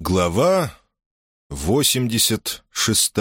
Глава 86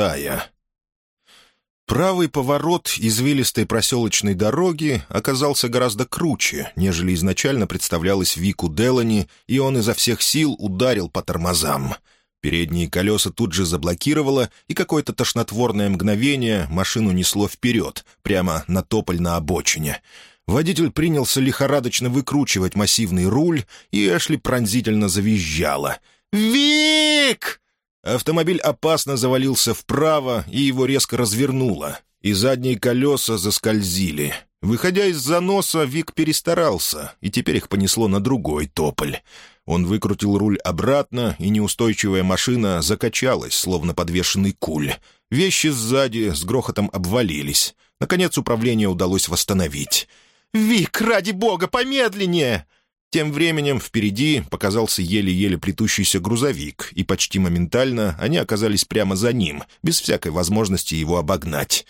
Правый поворот извилистой проселочной дороги оказался гораздо круче, нежели изначально представлялось Вику Делани, и он изо всех сил ударил по тормозам. Передние колеса тут же заблокировало, и какое-то тошнотворное мгновение машину несло вперед, прямо на тополь на обочине. Водитель принялся лихорадочно выкручивать массивный руль, и Эшли пронзительно завизжала — «Вик!» Автомобиль опасно завалился вправо, и его резко развернуло, и задние колеса заскользили. Выходя из заноса, Вик перестарался, и теперь их понесло на другой тополь. Он выкрутил руль обратно, и неустойчивая машина закачалась, словно подвешенный куль. Вещи сзади с грохотом обвалились. Наконец управление удалось восстановить. «Вик, ради бога, помедленнее!» Тем временем впереди показался еле-еле плетущийся грузовик, и почти моментально они оказались прямо за ним, без всякой возможности его обогнать.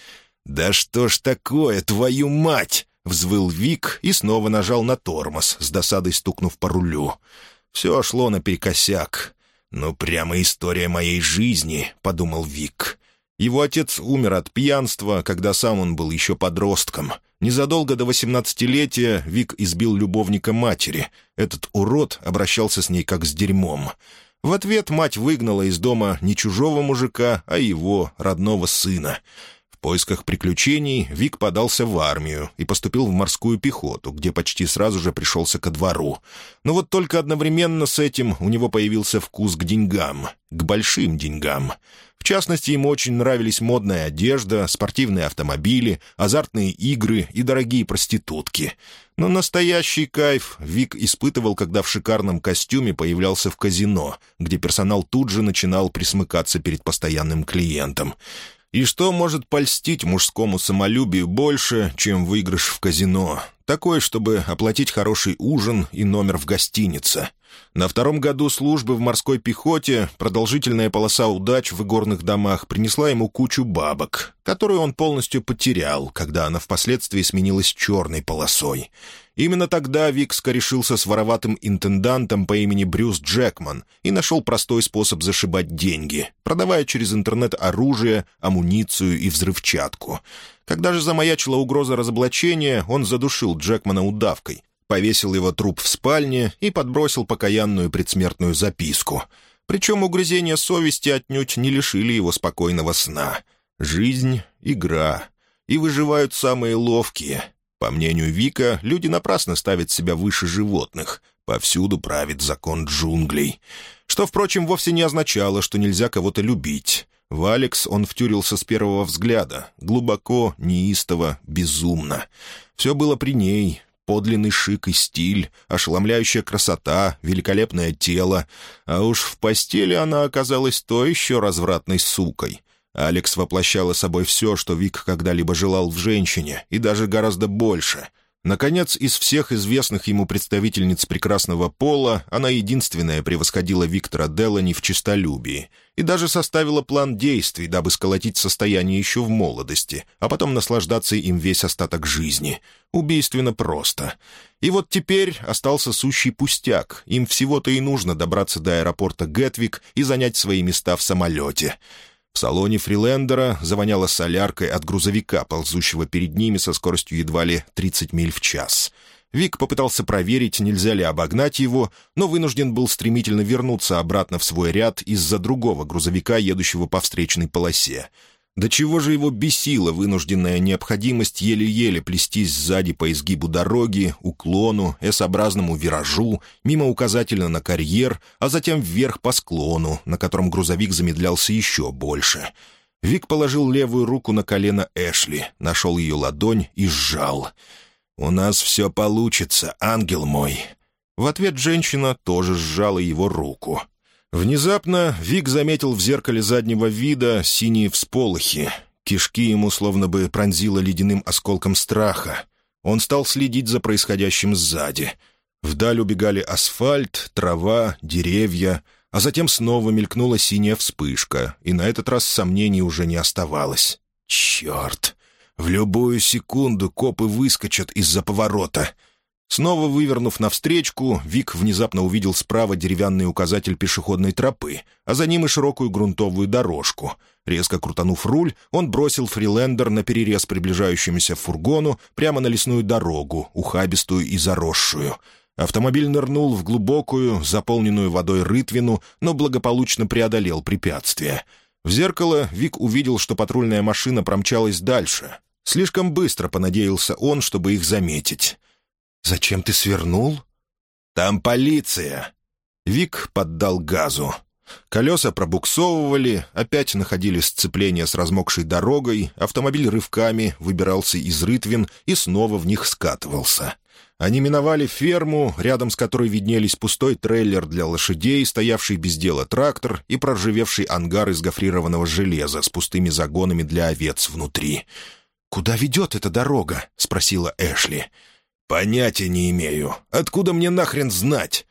«Да что ж такое, твою мать!» — взвыл Вик и снова нажал на тормоз, с досадой стукнув по рулю. Все шло наперекосяк. «Ну, прямо история моей жизни», — подумал Вик. Его отец умер от пьянства, когда сам он был еще подростком. Незадолго до восемнадцатилетия Вик избил любовника матери. Этот урод обращался с ней как с дерьмом. В ответ мать выгнала из дома не чужого мужика, а его, родного сына. Поисках приключений Вик подался в армию и поступил в морскую пехоту, где почти сразу же пришелся ко двору. Но вот только одновременно с этим у него появился вкус к деньгам, к большим деньгам — в частности, ему очень нравились модная одежда, спортивные автомобили, азартные игры и дорогие проститутки. Но настоящий кайф Вик испытывал, когда в шикарном костюме появлялся в казино, где персонал тут же начинал присмыкаться перед постоянным клиентом. И что может польстить мужскому самолюбию больше, чем выигрыш в казино? Такой, чтобы оплатить хороший ужин и номер в гостинице. На втором году службы в морской пехоте продолжительная полоса удач в игорных домах принесла ему кучу бабок, которую он полностью потерял, когда она впоследствии сменилась черной полосой. Именно тогда Викс решился с вороватым интендантом по имени Брюс Джекман и нашел простой способ зашибать деньги, продавая через интернет оружие, амуницию и взрывчатку. Когда же замаячила угроза разоблачения, он задушил Джекмана удавкой, повесил его труп в спальне и подбросил покаянную предсмертную записку. Причем угрызения совести отнюдь не лишили его спокойного сна. Жизнь — игра, и выживают самые ловкие. По мнению Вика, люди напрасно ставят себя выше животных. Повсюду правит закон джунглей. Что, впрочем, вовсе не означало, что нельзя кого-то любить. В Алекс он втюрился с первого взгляда, глубоко, неистово, безумно. Все было при ней, подлинный шик и стиль, ошеломляющая красота, великолепное тело. А уж в постели она оказалась то еще развратной сукой. Алекс воплощала собой все, что Вик когда-либо желал в женщине, и даже гораздо больше — Наконец, из всех известных ему представительниц прекрасного пола она единственная превосходила Виктора Делани в честолюбии и даже составила план действий, дабы сколотить состояние еще в молодости, а потом наслаждаться им весь остаток жизни. Убийственно просто. И вот теперь остался сущий пустяк. Им всего-то и нужно добраться до аэропорта Гетвик и занять свои места в самолете. В салоне фрилендера завоняло соляркой от грузовика, ползущего перед ними со скоростью едва ли 30 миль в час. Вик попытался проверить, нельзя ли обогнать его, но вынужден был стремительно вернуться обратно в свой ряд из-за другого грузовика, едущего по встречной полосе. До чего же его бесила вынужденная необходимость еле-еле плестись сзади по изгибу дороги, уклону, S-образному виражу, мимо указательно на карьер, а затем вверх по склону, на котором грузовик замедлялся еще больше. Вик положил левую руку на колено Эшли, нашел ее ладонь и сжал. «У нас все получится, ангел мой». В ответ женщина тоже сжала его руку. Внезапно Вик заметил в зеркале заднего вида синие всполохи. Кишки ему словно бы пронзило ледяным осколком страха. Он стал следить за происходящим сзади. Вдаль убегали асфальт, трава, деревья, а затем снова мелькнула синяя вспышка, и на этот раз сомнений уже не оставалось. «Черт! В любую секунду копы выскочат из-за поворота!» Снова вывернув навстречку, Вик внезапно увидел справа деревянный указатель пешеходной тропы, а за ним и широкую грунтовую дорожку. Резко крутанув руль, он бросил фрилендер на перерез приближающемуся фургону прямо на лесную дорогу, ухабистую и заросшую. Автомобиль нырнул в глубокую, заполненную водой рытвину, но благополучно преодолел препятствие. В зеркало Вик увидел, что патрульная машина промчалась дальше. Слишком быстро понадеялся он, чтобы их заметить. «Зачем ты свернул?» «Там полиция!» Вик поддал газу. Колеса пробуксовывали, опять находили сцепление с размокшей дорогой, автомобиль рывками выбирался из рытвин и снова в них скатывался. Они миновали ферму, рядом с которой виднелись пустой трейлер для лошадей, стоявший без дела трактор и проржавевший ангар из гофрированного железа с пустыми загонами для овец внутри. «Куда ведет эта дорога?» — спросила Эшли. «Понятия не имею. Откуда мне нахрен знать?»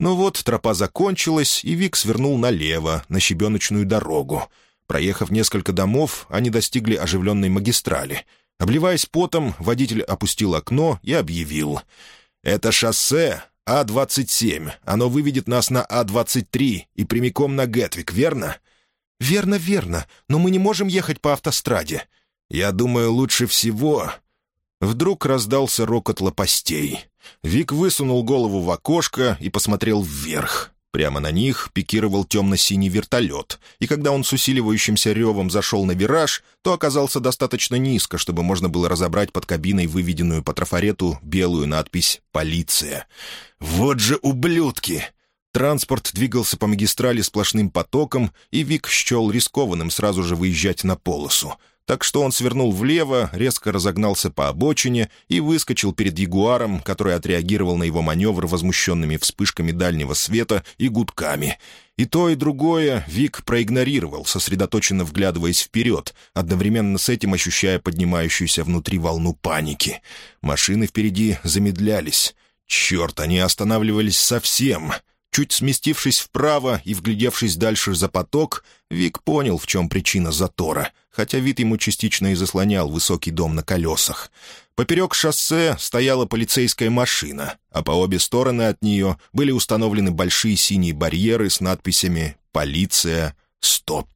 Ну вот, тропа закончилась, и Вик свернул налево, на щебеночную дорогу. Проехав несколько домов, они достигли оживленной магистрали. Обливаясь потом, водитель опустил окно и объявил. «Это шоссе А-27. Оно выведет нас на А-23 и прямиком на Гетвик, верно?» «Верно, верно. Но мы не можем ехать по автостраде». «Я думаю, лучше всего Вдруг раздался рокот лопастей. Вик высунул голову в окошко и посмотрел вверх. Прямо на них пикировал темно-синий вертолет, и когда он с усиливающимся ревом зашел на вираж, то оказался достаточно низко, чтобы можно было разобрать под кабиной выведенную по трафарету белую надпись «Полиция». «Вот же ублюдки!» Транспорт двигался по магистрали сплошным потоком, и Вик счел рискованным сразу же выезжать на полосу так что он свернул влево, резко разогнался по обочине и выскочил перед ягуаром, который отреагировал на его маневр возмущенными вспышками дальнего света и гудками. И то, и другое Вик проигнорировал, сосредоточенно вглядываясь вперед, одновременно с этим ощущая поднимающуюся внутри волну паники. Машины впереди замедлялись. Черт, они останавливались совсем. Чуть сместившись вправо и вглядевшись дальше за поток, Вик понял, в чем причина затора, хотя вид ему частично и заслонял высокий дом на колесах. Поперек шоссе стояла полицейская машина, а по обе стороны от нее были установлены большие синие барьеры с надписями «Полиция», «Стоп».